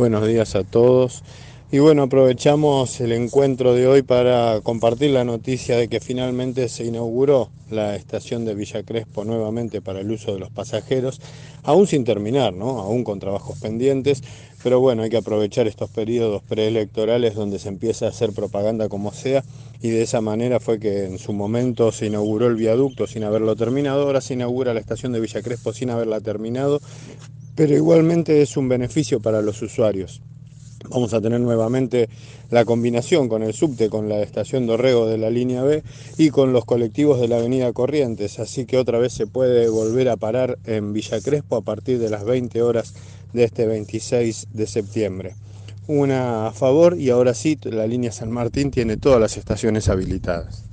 Buenos días a todos. Y bueno, aprovechamos el encuentro de hoy para compartir la noticia de que finalmente se inauguró la estación de Villa Crespo nuevamente para el uso de los pasajeros, aún sin terminar, ¿no? Aún con trabajos pendientes, pero bueno, hay que aprovechar estos periodos preelectorales donde se empieza a hacer propaganda como sea y de esa manera fue que en su momento se inauguró el viaducto sin haberlo terminado, ahora se inaugura la estación de Villa Crespo sin haberla terminado, pero igualmente es un beneficio para los usuarios. Vamos a tener nuevamente la combinación con el subte, con la estación Dorrego de la línea B y con los colectivos de la avenida Corrientes, así que otra vez se puede volver a parar en Villa Crespo a partir de las 20 horas de este 26 de septiembre. Una a favor y ahora sí, la línea San Martín tiene todas las estaciones habilitadas.